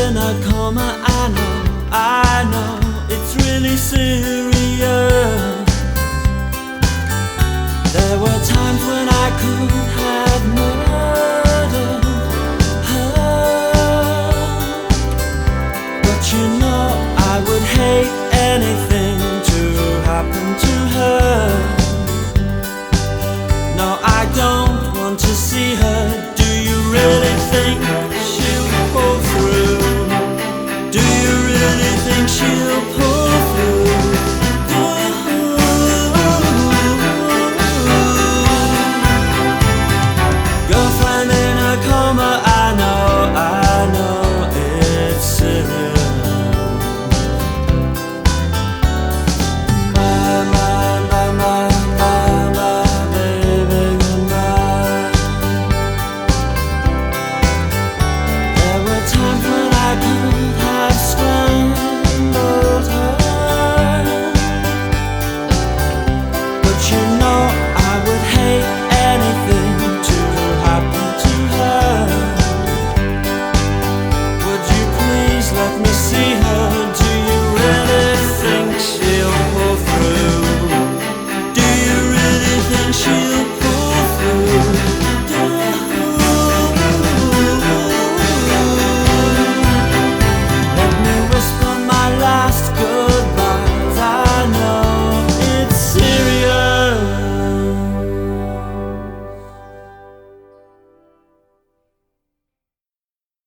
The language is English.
in a coma. I know, I know, it's really serious. There were times when I could have murdered her, but you know I would hate anything to happen to her. No, I don't want to see her.